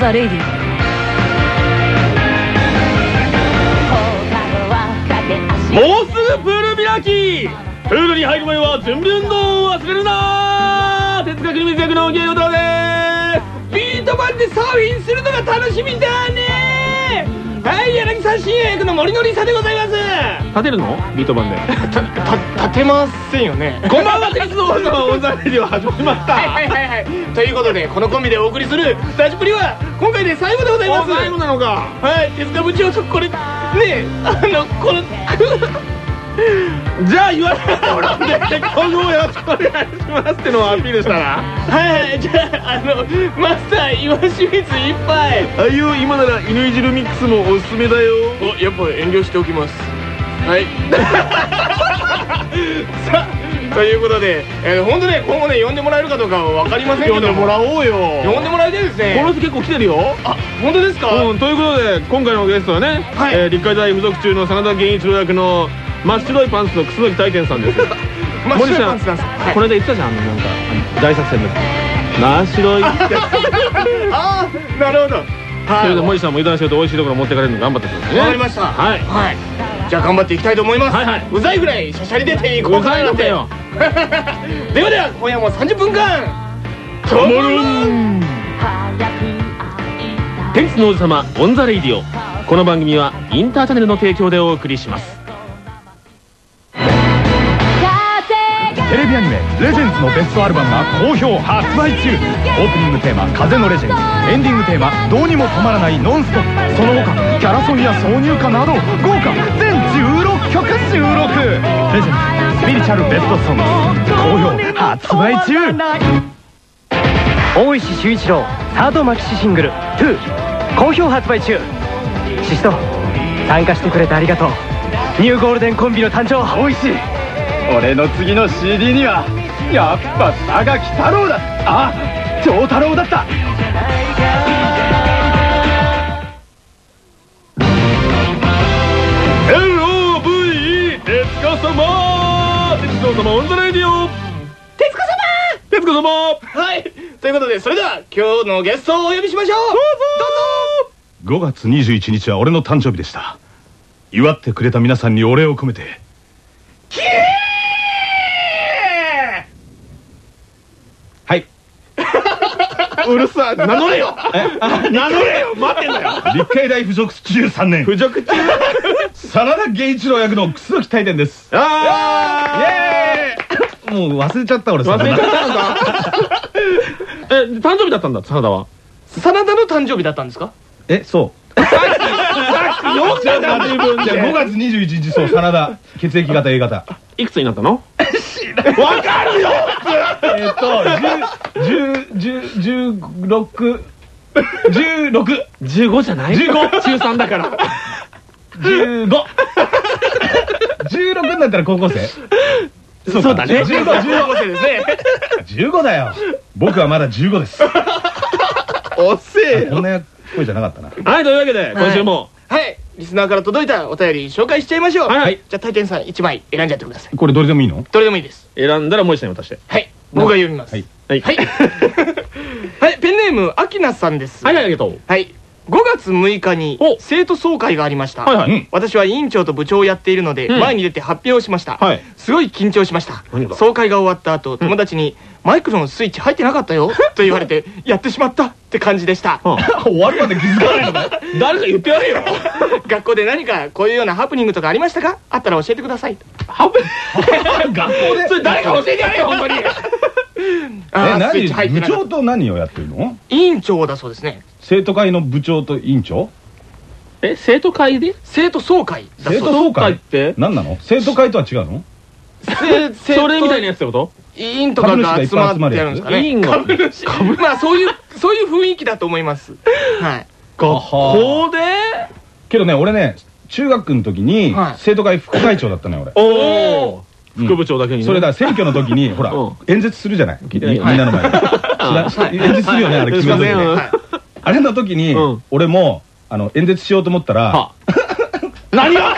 ザレイディもうすぐプール開き。プールに入る前は準備運動を忘れるな。哲学に水役の芸能だねビート板でサーフィンするのが楽しみだねはい柳沢新也役の森のりさでございます立てるの？ビート板で。立てませんよね。こんばんはテニスのオンザレディオ始まりました。はいはいはいはい。ということでこのコンビでお送りする「ラジプリ」は今回で最後でございます。お最後なのか。はい。手塚部長とこれねえあのこのじゃあ言われてもらって今後もよろしくお願いしますってのをアピールしたら。はいはいじゃああのマスター岩清水いっぱいあいよ今なら犬いじるミックスもおすすめだよ。おやっぱ遠慮しておきます。はい。さあということで、えー、本当ね今後ね呼んでもらえるかどうかは分かりませんけど呼んでもらおうよ。呼んでもらいたいですね。この人結構来てるよ。あ本当ですか、うん、ということで今回のゲストはね、はい。えー立海大附属中の真田源一郎役の真っ白いパンツの楠大典さんです 真っ白い森さんパンツなんですはい。この間言ってたじゃんあのなんか大作戦の真っ白い。っ てああなるほど。それでは森さんも油断してると美味しいところ持ってかれるの頑張ってくださいね。わかりました。はい。はい。じゃあ頑張っていきたいと思います。はいはい。うざいぐらいしゃしゃり出ていこうかななんてうざいのではでは今夜も30分間。ともるんテニスの王子様 on the Radio。この番組はインターチャネルの提供でお送りしますビアニメ「レジェンズ」のベストアルバムが好評発売中。オープニングテーマ「風のレジェンド」エンディングテーマ「どうにも止まらないノンストップ」その他キャラソンや挿入歌など豪華。全16曲収録。レジェンズスピリチュアルベストソング。好評発売中。大石修一郎サードマキシシングル「2」好評発売中。シスト参加してくれてありがとう。ニューゴールデンコンビの誕生。おいしい俺の次の CD にはやっぱ佐垣太郎だ。あ長太郎だった「LOVE 鉄塚様。on the Radio。徹子様。鉄塚様。はい。ということでそれでは今日のゲストをお呼びしましょう。どうぞ。5月21日は俺の誕生日でした。祝ってくれた皆さんにお礼を込めて。はい うるさい。名乗れよ。名乗れよ。待ってんだよ。立海大附属中3年。侮辱中真田源一郎役の楠木大天です。あー。もう忘れちゃった俺忘れちゃったのか。え誕生日だったんだ真田は？真田の誕生日だったんですか？えそう。読んだじゃん自分じゃあ5月21日そう真田血液型 A 型。いくつになったの？わかるよえっと1016 16 15じゃない15中3だから。15 16になったら高校生？そうだね。15 15生ですね。15だよ。僕はまだ15です。おっせこんな声じゃなかったな。はいというわけで今週も。はい。リスナーから届いたお便り紹介しちゃいましょう。はいじゃあ大天さん1枚選んじゃってくださいこれどれでもいいのどれでもいいです選んだらもう一緒に渡してはい僕が読みます。はい。はい。はい。はい。ペンネームアキナさんです。はいはいありがとう。はい5月6日にお。生徒総会がありました。はいはい。うん。私は委員長と部長をやっているので、うん。前に出て発表をしました、はい。すごい緊張しました。総会が終わった後友達に「マイクのスイッチ入ってなかったよ」と言われてやってしまったって感じでした。うん。終わるまで気づかないのか 誰か言ってやれよ。学校で何かこういうようなハプニングとかありましたか？あったら教えてください。ハプ学校で？それ誰か教えてやれよ本当に。何？部長と何をやってるの？委員長だそうですね生徒会の部長と委員長？え生徒会で？生徒総会。だ生そう徒総会って？何なの？生徒会とは違うの？それみたいななやつってこと？委員とかが集まってやるんですかね。委員が。株主 まあそういうそういう雰囲気だと思います。はい。学校で？けどね俺ね中学の時にはい。生徒会副会長だったのよおおうん。副部長だけにね。俺それだ選挙の時にほらうん。演説するじゃない？みみんはい。なの前で。演説するよねあれ決める時はいに。はいあれの時にうん。俺もあの演説しようと思ったらは。何が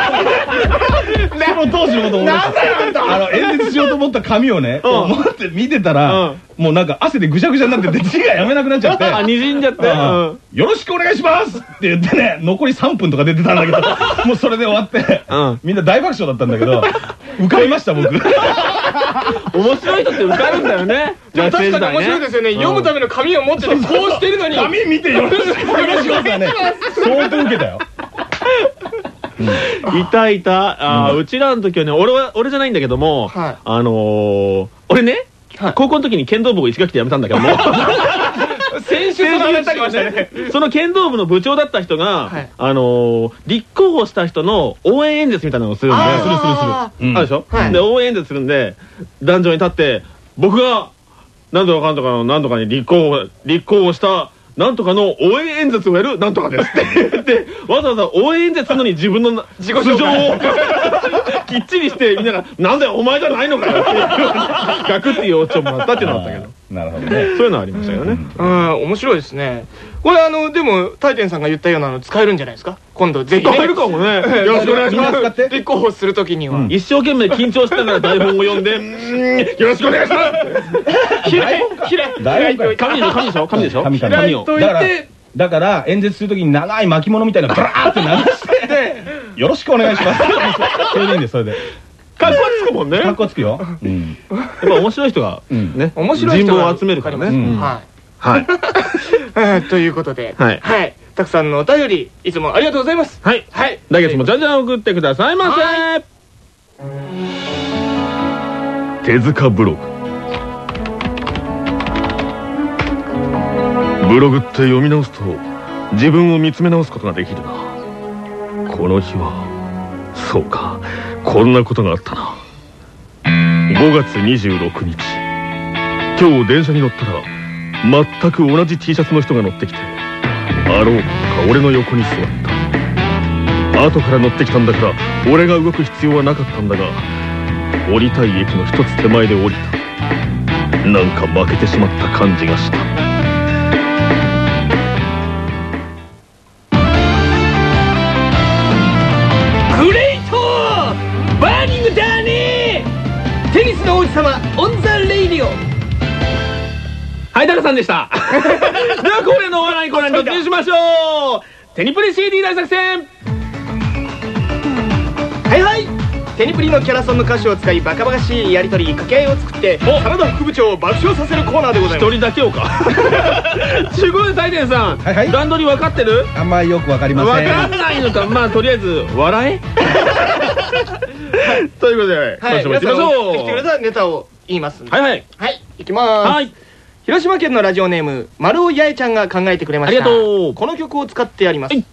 その当時のこと思い出した。あの演説しようと思った紙をね、うん。思って見てたら、もうなんか汗でぐしゃぐしゃになってて字がやめなくなっちゃって。あ、にじんじゃって。よろしくお願いしますって言ってね、残り3分とか出てたんだけど、もうそれで終わって、うん。みんな大爆笑だったんだけど、受かりました、僕。面白い人って受かるんだよね。でも確かに面白いですよね。読むための紙を持ってて、こうしてるのに。紙見てよろしくお願いします相当受けたよ。いたいた。あーうちらの時はね、俺は、俺じゃないんだけども、はいあのー、俺ね、高校の時に剣道部を石垣で辞めたんだけども、先週その話しましたね。その剣道部の部長だった人が、はい。あのー立候補した人の応援演説みたいなのをするんで、するするする。あるでしょ、はい。で、応援演説するんで、壇上に立って、僕が、なんとかかんとかのなんとかに立候補、立候補した、なんとかの応援演説をやるなんとかですって。言って、わざわざ応援演説するのに自分のな自己素性紹介をきっちりして、みんなが、なんだよ、お前じゃないのかよっていう、ガクっていうオチをもらったっていうのがあったけど、なるほどね。そういうのありましたよね。うん、面白いですね。これあの、でも、大天さんが言ったようなの使えるんじゃないですか？今度ぜひね。使えるかもね。よろしくお願いします。立候補するときには。うん一生懸命緊張しながら台本を読んで、よろしくお願いします開い、開い、大丈夫紙でしょ？紙でしょ？紙でしょ紙紙紙を。といだからて、だから演説するときに長い巻物みたいなのバラーって流して、よろしくお願いします。それでいいんです、それで。かっこつくもんね。かやっつくよ。うん。ぱ面白い人が、うんね、面白い人を集めるからね。うんはい。はい。え ーということで、はいはい。たくさんのお便り、いつもありがとうございます。はい。はい。来月もじゃんじゃん送ってくださいませ。手塚ブログ。ブログって読み直すと自分を見つめ直すことができるなこの日はそうかこんなことがあったな。5月26日。今日電車に乗ったら全く同じ T シャツの人が乗ってきてあろうか俺の横に座った。後から乗ってきたんだから俺が動く必要はなかったんだが降りたい駅の一つ手前で降りた。なんか負けてしまった感じがした。はいタカさんでした。では恒例のお笑いコーナーに突入しましょう。テニプリ CD 大作戦。はいはい。テニプリのキャラソンの歌詞を使いバカバカしいやりとり掛け合いを作ってお。真田副部長を爆笑させるコーナーでござい一ます。人だけをか。ということで大天さん、はいはい。段取り分かってる？あんまりよくわかりません。分かんないのか。まあとりあえず笑え。ということで、はい。今週も行ってみまし皆さんが送ってきてくれょたネタを言いますうはいはい。はい。行きまーす。はい広島県のラジオネーム丸尾八重ちゃんが考えてくれました。ありがとう。この曲を使ってやります。はい。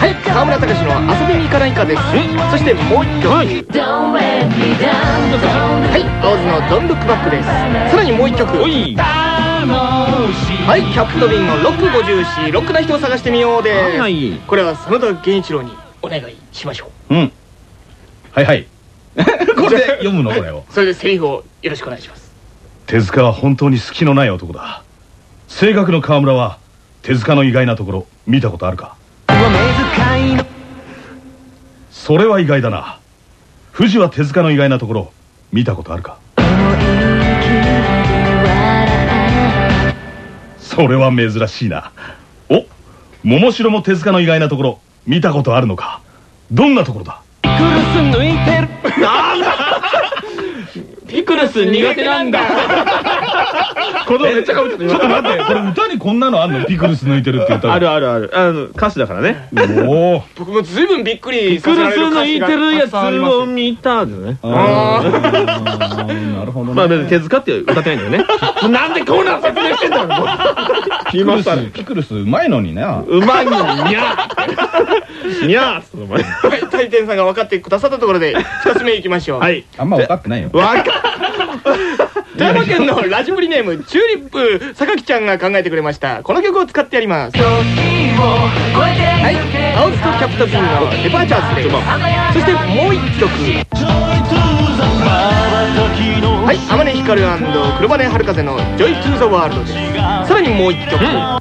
はい。川村隆の遊びに行かないかです。そしてもう一曲。はい。はい、青ズの「ドンルックバック」です。さらにもう一曲。はい。キャップドビンの「ロック54ロックな人を探してみよう」です、はい。これは真田源一郎にお願いしましょう。うん。はいはい。これで読むの？これを。それでセリフをよろしくお願いします手塚は本当に隙のない男だ。性格の河村は手塚の意外なところ見たことあるか？それは意外だな。藤は手塚の意外なところ見たことあるか？それは珍しいな。お桃城も手塚の意外なところ見たことあるのか？どんなところだ？No. ピクルス苦手なんだ。子供めっちゃかぶってちょっと待って。これ歌にこんなのあんの？ピクルス抜いてるって言ったらあるあるある。あの歌詞だからね。おお僕もずいぶんびっくりピクルス抜いてるやつを見たですね。あー。なるほどね。まあ別に手塚って歌ってないんだよね。なんでコーナー説明してんだよもう。ピクルス。ピクルスうまいのにな。うまいのににゃー。にゃーっつってお前。はい。大天さんが分かってくださったところで2つ目いきましょう。はいあんま分かってないよ。わか 富山県のラジブリネームチューリップ榊ちゃんが考えてくれました。この曲を使ってやります。はい。青ズとキャプトピンのデパーチャーズで。すそしてもう一曲。はい天音光黒羽春風のジョイ・トゥ・ザ・ワールドです。さらにもう一曲、は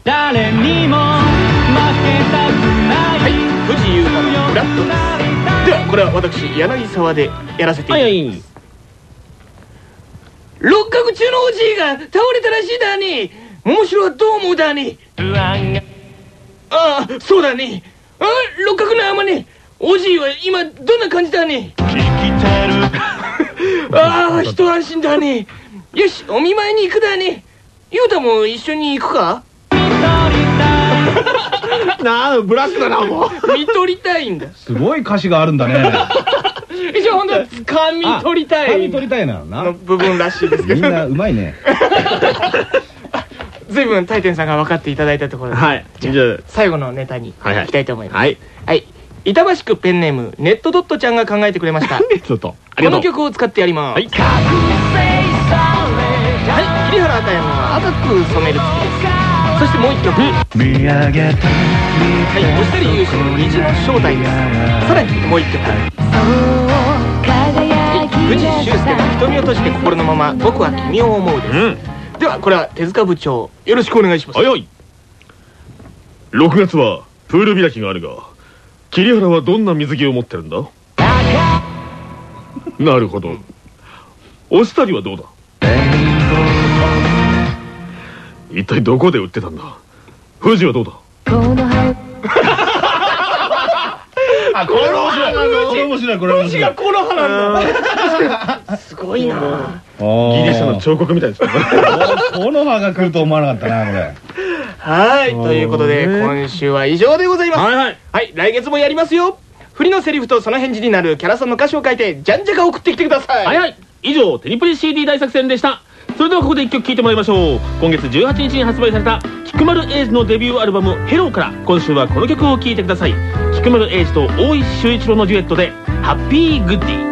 い藤井優香のフラットです。ではこれは私柳沢でやらせていたはいだきます、はい六角中のおじいが倒れたらしいだに。面白はどう思うだに。ああそうだに。あ六角の山に。おじいは今どんな感じだに。ああ一安心だに。よしお見舞いに行くだに。雄太も一緒に行くか？なあブラックだなもう。見とりたいんだ。すごい歌詞があるんだね。一応本当はつかみ取りたい。髪取りたいなのな。の部分らしいです。けみんどなうまいね。随分大天さんが分かっていただいたところで、はい。じゃあ最後のネタにはいはい。いきたいと思います。はい。はい。板橋区ペンネームネットドットちゃんが考えてくれました。ちょっとありがとう。この曲を使ってやります。はい。はい。桐原赤山は赤く染める月ですそしてもう一曲。はい押したり勇士の虹の正体ですさらにもう一曲。藤修介が瞳を閉じて心のまま僕は君を思うです、うん。ではこれは手塚部長よろしくお願いします。はいはい。6月はプール開きがあるが桐原はどんな水着を持ってるんだ？なるほど。押したりはどうだ？一体どこで売ってたんだ？富士はどうだ？あこれ面白いこれ面白いこれ面白い。この花なんだ。すごいな。ギリシャの彫刻みたいですね。この葉が来ると思わなかったなこれ。はいということで今週は以上でございます。はいはい。はい来月もやりますよ。振りのセリフとその返事になるキャラソンの歌詞を書いてじゃんじゃか送ってきてください。はい。はい以上テニプリ CD 大作戦でしたそれではここで一曲聴いてもらいましょう。今月18日に発売された菊丸英二のデビューアルバム「ヘローから。今週はこの曲を聴いてください。菊丸英二と大石秀一郎のデュエットで「ハッピーグッディ」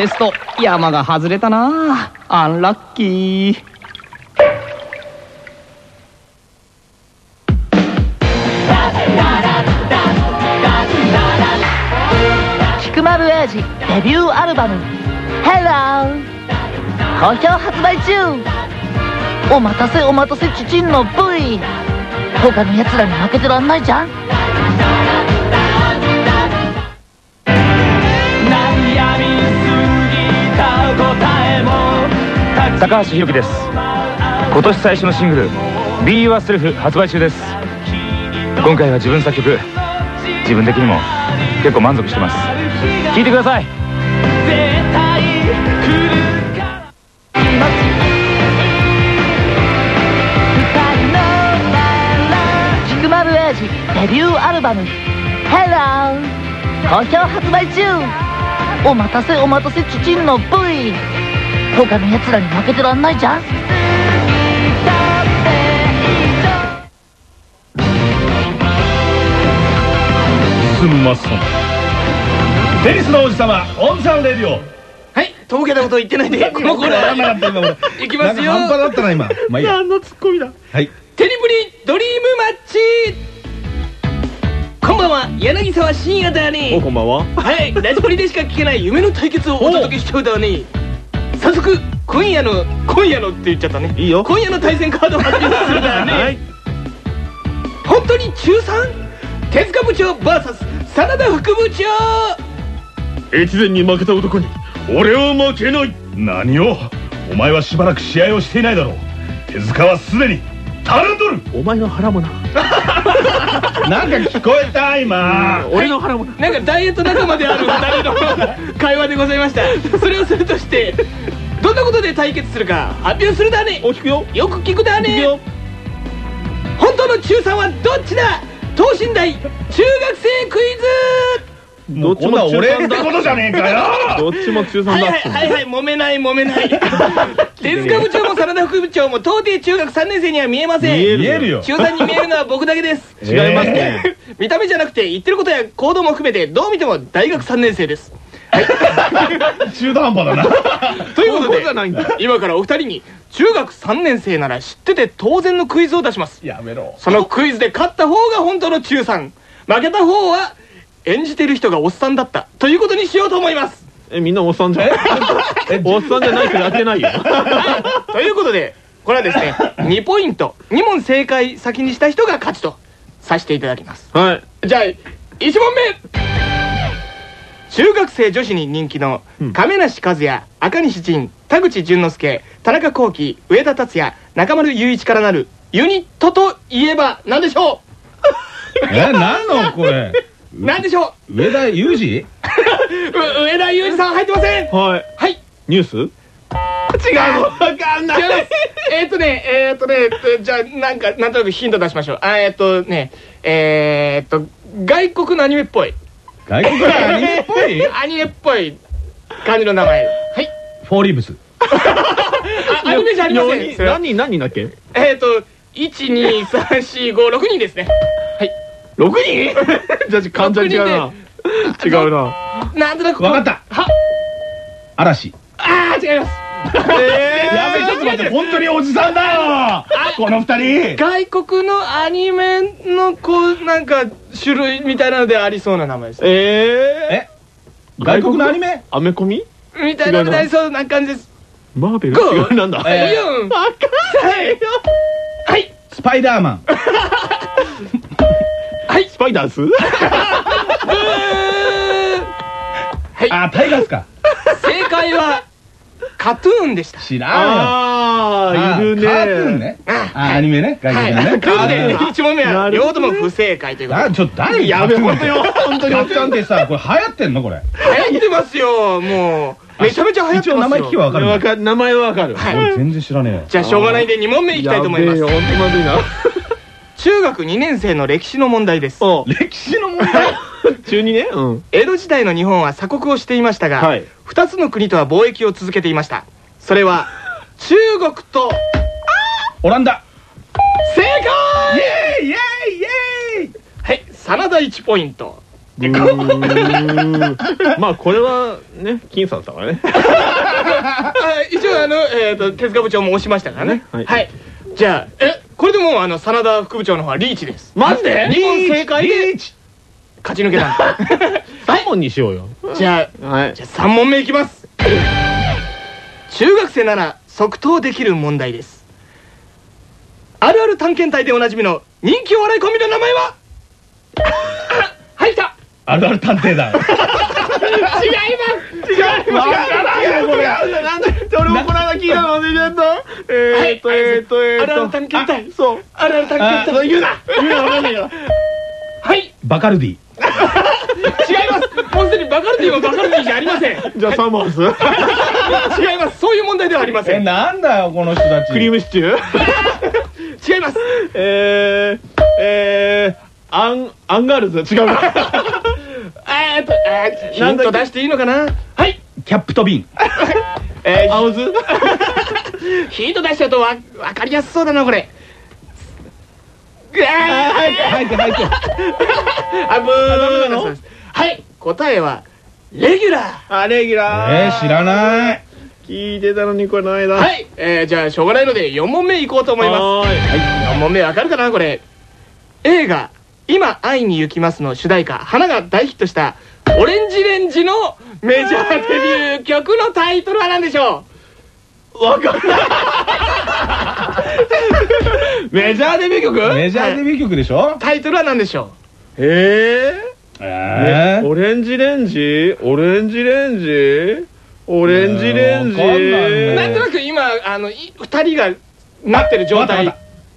テスト。山が外れたな。アンラッキー。菊丸英二デビューアルバム「Hello」好評発売中。お待たせお待たせチチンの V 他のやつらに負けてらんないじゃん。高橋宏樹です。今年最初のシングル「Be Yourself」発売中です。今回は自分作曲自分的にも結構満足してます。聴いてください。菊丸英二デビューアルバム「Hello」好評発売中。お待たせお待たせチチンの V 他のやつらに負けてらんないじゃん。すんまテニスの王子様オンサンレディオ。はいとぼけたこと言ってないで。このコーナわかんなかった今俺ーいきますよ。なんか半端だったな今。まあいいや。何のツッコミだ。はい。テニプリドリームマッチ。こんばんは柳沢だねおこんばんは。はいラジプリでしか聞けない夢の対決をお届けしちゃうだね早速今夜の今夜のって言っちゃったね。いいよ。今夜の対戦カードを発表するからね、はい。本当に中 3? 手塚部長 VS 真田副部長。越前に負けた男に俺は負けない。何を？お前はしばらく試合をしていないだろう。手塚はすでにたるんどるお前の腹もな。なんか聞こえた今。俺の腹も。ななんかダイエット仲間である 2人の会話でございました。それをするとしてどんなことで対決するか発表するだね。お聞くよ。よく聞くだね。聞くよ。本当の中3はどっちだ？等身大中学生クイズどっちも中俺3だってことじゃねえかよ。どっちも中3だはいはいはいはい揉めない揉めない。手塚 部長も真田副部長も到底中学3年生には見えません。見える見えるよ。中3に見えるのは僕だけです。違いますね。見た目じゃなくて言ってることや行動も含めてどう見ても大学3年生です。中途半端だな。ということで高校じゃないんだ今からお二人に中学3年生なら知ってて当然のクイズを出します。やめろ。そのクイズで勝った方が本当の中3負けた方は演じてる人がおっさんだったということにしようと思います。えみんなおっさんじゃん？おっさんじゃない人やってないよ。ということでこれはですね2ポイント。2問正解先にした人が勝ちと。させていただきます。はい。じゃあ1問目。中学生女子に人気の亀梨和也赤西仁田口淳之介田中聖上田達也中丸雄一からなるユニットといえば何でしょ え何のこれ？う何でしょ上田裕二？う う上田雄一さん入ってません！はい。はい。ニュース？違う。わかんない。えーっとねえーっとねえっとじゃあなんかなんとなくヒント出しましょう。あえーっとねえーっと外国のアニメっぽい。外国の アニメっぽい？アニメっぽい。感じの名前。はい。フォーリーブス。あ アニメじゃありません。何人何人だっけ？えーっと12345人ですね。はい6人？じゃあ漢字は違うな違うな。なんとなくわかった。は。嵐。あー違います。やべちょっと待って本当におじさんだよ。この二人。外国のアニメのこうなんか種類みたいなのでありそうな名前です。ええ？外国のアニメ？アメコミ？みたいなのでありそうな感じです。マーベル？違う。なんだ？え4わかんない。よはい。スパイダーマン パイダース？はい。あタイガースか。正解はカトゥーンでした。知らん。よああいるね。カートゥーンね。あアニメね。外はい。国のね。ということで1問目は両方とも不正解ということで。あちょっと誰やべカートゥーン本当よ。本当にカートゥーンってさこれ流行ってんの？これ。流行ってますよもう。めちゃめちゃ流行ってますよ。一応名前聞けばわかる名前はわかる。はい。俺全然知らねえ。じゃあしょうがないんで2問目いきたいと思います。やべえよ。本当まずいな中学2年生の歴史の問題です。お歴史の問題？中二ね？うん。江戸時代の日本は鎖国をしていましたが、はい。2つの国とは貿易を続けていました。それは 中国とオランダ。正解！イエーイ！イエーイ！イエーイ！はい真田1ポイント。まあこれはね金さんだからね。あ一応あの、えー、と手塚部長も押しましたからね。はい。はい、じゃあえこれでもうあの真田副部長の方はリーチです。マジで？2問正解でリーチ？勝ち抜けたんです。3問にしようよ。じゃあはい。じゃあ3問目いきます。中学生なら即答できる問題です。あるある探検隊でおなじみの人気お笑いコンビの名前は？はい来た。あるある探偵だ 違います違いますわからんよこれなんで俺もこの間聞いたの忘れちゃったえーっとえーっとえーっとあるある探検隊そうあるある探検隊言うな言うなわかんないよはい。バカルディ違いますもうすでにバカルディはバカルディじゃありません。じゃあ3問ですます。そういう問題ではありません。えなんだよこの人たちクリームシチュー違います。えーえーアンアンガールズ。違うえーっとえーヒント出していいのかな？はい。キャップと瓶 えー青ズ ヒント出しちゃうとわ分かりやすそうだなこれ。ぐわー入って入って入ってあブー。ダメなのはい。答えはレギュラあレギュラー。えー知らない。聞いてたのにこれの間。ーはい。えーじゃあしょうがないので4問目いこうと思います。はーい。4問目わかるかなこれ。映画「今会いに行きます」の主題歌「花」が大ヒットしたオレンジレンジのメジャーデビュー曲のタイトルは何でしょう？わかんない。メジャーデビュー曲？メジャーデビュー曲でしょ？タイトルは何でしょええー、オレンジレンジ？オレンジレンジ？オレンジレンジ？わかんなんとなく今あのい二人がなってる状態。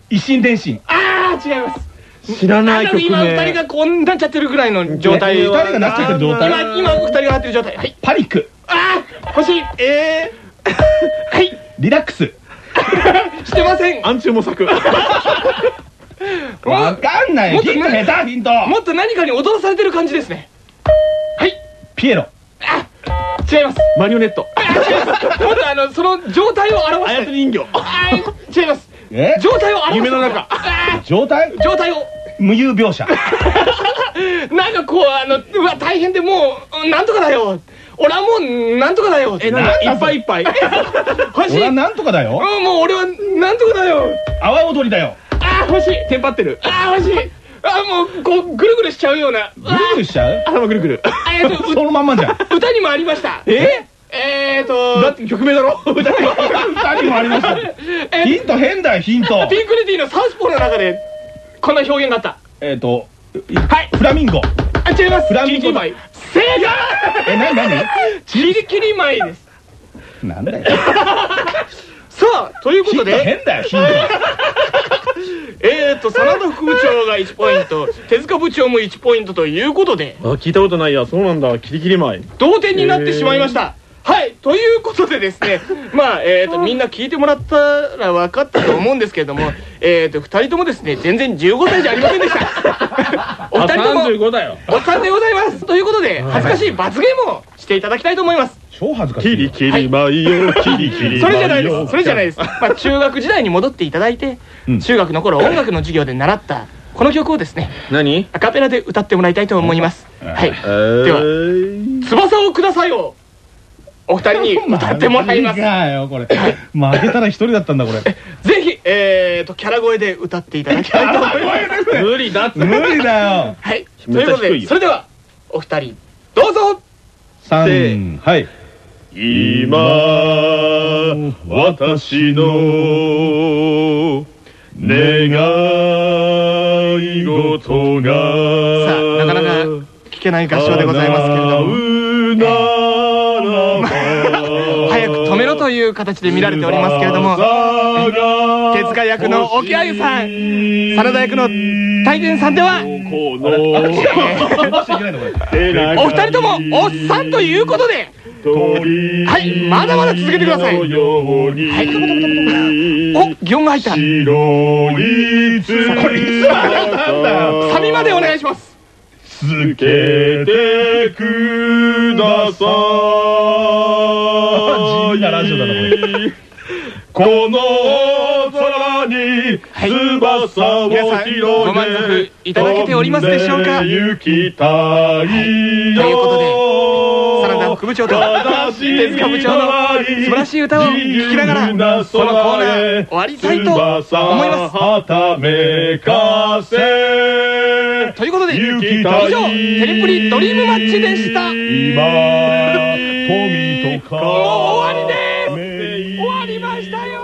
一心伝心。ああ違います知らない曲あの今二人名がこうなっちゃってるぐらいの状態。二人がなっちゃってる状態今今二人がなってる状態。はい。パニック。ああ欲しい。えー、はい。リラックス。してません。暗中模索。わかんないもっとヒントね下手ヒント。もっと何かに踊らされてる感じですね。はい。ピエロ。違います。マリオネット。もっとあのその状態を表して操り人形。違います。え？状態を表す。夢の中。あ状態？ー状態を無有描写。なんかこうあのうわ大変でもうなんとかだよ。俺はもうなんとかだよ。えなんだ？いっぱいいっぱい。欲しい。俺はなんとかだよ。うんもう俺はなんとかだよ。阿波踊りだよ。あー欲しい。テンパってる。あー欲しい。あーもうこうぐるぐるしちゃうような。ぐるぐるしちゃう？頭ぐるぐる。あえーと そのまんまじゃん。う歌にもありました。え？えーとだって曲名だろ？歌に歌にもありました。えヒント変だよヒント。ピンク・レディーのサウスポーの中でこんな表現があった。えっとはい。フラミンゴ。あ違います。フラミンゴ正えなになに解。キリキリ舞です。なんだよ。さあということで。変だよヒント。えーと真田副部長が1ポイント手塚部長も1ポイントということで。あ聞いたことないやそうなんだ。キリキリ前同点になってしまいました。はいということでですね。まあえーとみんな聞いてもらったら分かったと思うんですけれどもえーと2人ともですね全然15歳じゃありませんでした。お二人とも35だよ。おっさんでございます。ということで恥ずかしい罰ゲームをしていただきたいと思います。超恥ずかしいよ。キリキリ舞よキリキリそれじゃないです。それじゃないです。まあ中学時代に戻っていただいてうん。中学の頃音楽の授業で習ったこの曲をですね何？アカペラで歌ってもらいたいと思います。はい。えーでは翼をくださいをお二人に 歌ってもらいます。負けたら一人だったんだこれ。ぜひえーとキャラ声で歌っていただきたいと思います。無理だって。無理だよ。はい。ということでそれではお二人どうぞ。三はい。今私の願い事がさあなかなか聞けない合唱でございますけれどもいう形で見られておりますけれども手塚役の沖あゆさん真田役の大伝さんではお二人ともおっさんということではいまだまだ続けてください。はいお擬音が入った。これいつまでなんだよサビまでお願いしますつけてください。地味なラジオだなこれ。この空に翼を皆さん広げご満足いただけておりますでしょうか？飛んで行きたい。ということで部長と手塚部長の素晴らしい歌を聴きながらこのコーナー終わりたいと思います。はためかせ。ということで以行上テレプリドリームマッチでした。今 富とかもう終わりです。終わりましたよ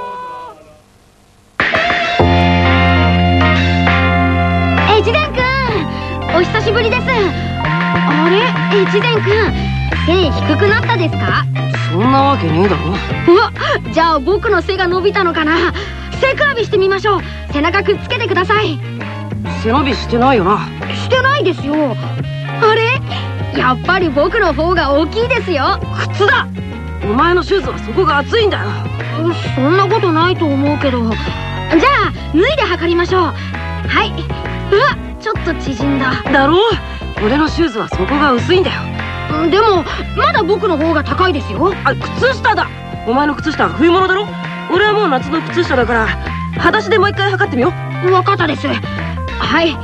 越前くんお久しぶりです。あれ？越前くん背低くなったですか？そんなわけねえだろ。うわじゃあ僕の背が伸びたのかな？背比べしてみましょう。背中くっつけてください。背伸びしてないよな。してないですよ。あれ？やっぱり僕の方が大きいですよ。靴だ。お前のシューズはそこが厚いんだよ。そんなことないと思うけど。じゃあ脱いで測りましょう。はい。うわちょっと縮んだ。だろう。俺のシューズはそこが薄いんだよ。うんでもまだ僕の方が高いですよ。あ靴下だ。お前の靴下は冬物だろ？俺はもう夏の靴下だから裸足でもう一回測ってみよう。わかったです。はい。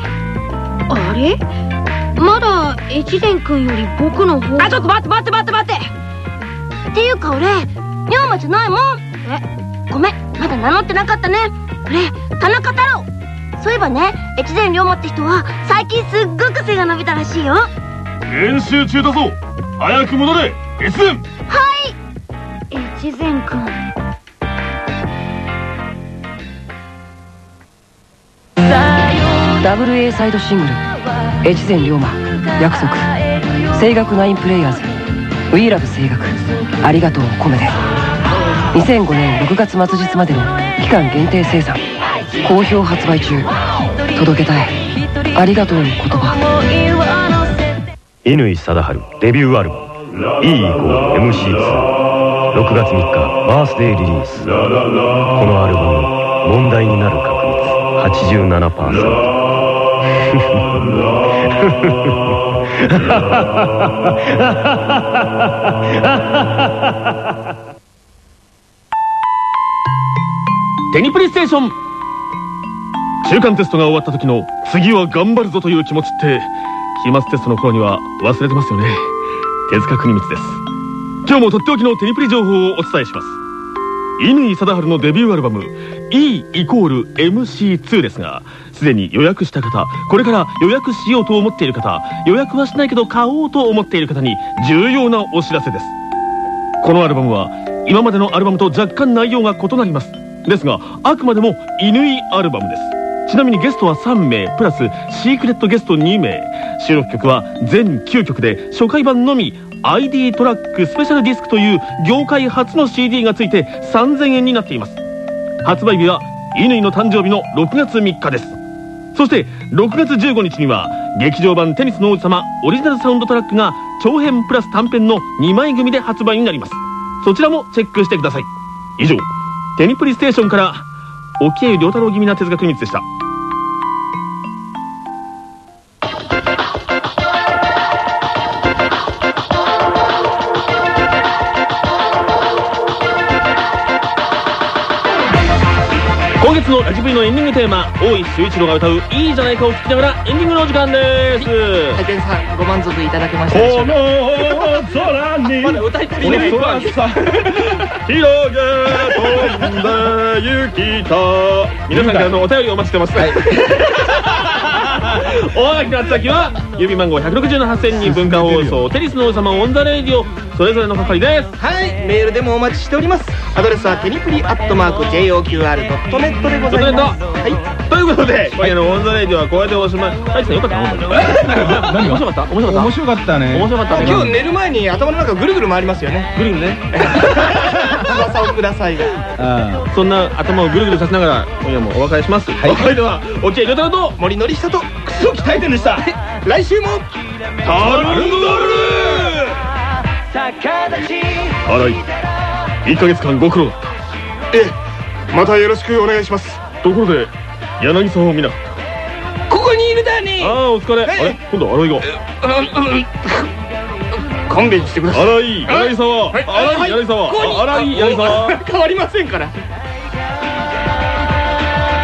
あれ？まだ越前くんより僕の方があちょっと待って待って待って待って。っていうか俺龍馬じゃないもん。え？ごめん。まだ名乗ってなかったね。俺田中太郎。そういえばね越前龍馬って人は最近すっごく背が伸びたらしいよ練習中だぞ。早く戻れ越前はい。越前君。ダブル A サイドシングル越前龍馬約束。声楽ナインプレイヤーズ「ウィーラブ声楽。ありがとうを込めて」2005年6月末日までの期間限定生産。好評発売中。届けたい。ありがとうの言葉。乾貞治デビューアルバム E 以降 MC26 月3日バースデーリリース。このアルバム問題になる確率87%テニプレステーション。中間テストが終わった時の次は頑張るぞという気持ちって期末テストの頃には忘れてますよね。手塚国光です。今日もとっておきのテニプリ情報をお伝えします。乾貞治のデビューアルバム E=MC2 ですがすでに予約した方これから予約しようと思っている方予約はしないけど買おうと思っている方に重要なお知らせです。このアルバムは今までのアルバムと若干内容が異なります。ですがあくまでも乾アルバムです。ちなみにゲストは3名プラスシークレットゲスト2名。収録曲は全9曲で初回版のみ ID トラックスペシャルディスクという業界初の CD がついて3000円になっています。発売日は乾の誕生日の6月3日です。そして6月15日には劇場版テニスの王子様オリジナルサウンドトラックが長編プラス短編の2枚組で発売になります。そちらもチェックしてください。以上テニプリステーションから沖合良太郎気味な哲学秘密でした。今月のラジブリのエンディングテーマ大石修一郎が歌う「いいじゃないか」を聴きながらエンディングのお時間です、大天さんご満足いただけましたこの空にまだ歌い足りない空さ広げ飛んで行きた皆さんからのお便りお待ちしてます、おはがきの宛先は郵便番号160の8000に文化放送テニスの王子様 on the Radio それぞれの係です。はいメールでもお待ちしております。アドレスはテニプリアットマーク JOQR.net でございます。はいということで今夜の on the Radio はこれでおしまい。大地さんよかった？な何面白かった？面白かった？面白かったね。面白かったね。今日寝る前に頭の中ぐるぐる回りますよね。ぐるぐるね。翼をください。があそんな頭をぐるぐるさせながら今夜もお別れします、お別れでは沖合良太郎と森のり下とクソ鍛えてんでした。来週も。タルンドル荒井1ヶ月間ご苦労だっええまたよろしくお願い。しますたところで柳沢を見なかっここにいるだにたああお疲れ。あれ？今度は荒井が。勘弁してください。荒井柳沢。はい。荒井柳沢。ここに。あ荒井柳沢。変わりませんから。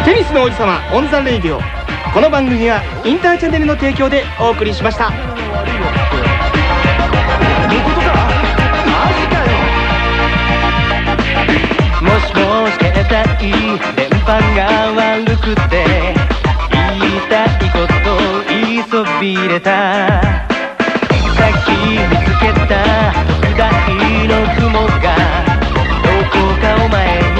テニスの王子様 on the Radio。この番組はインターチャンネルの提供でお送りしました場が悪くて言いたいこと言いそびれた。さっき見つけた特大の雲がどこかお前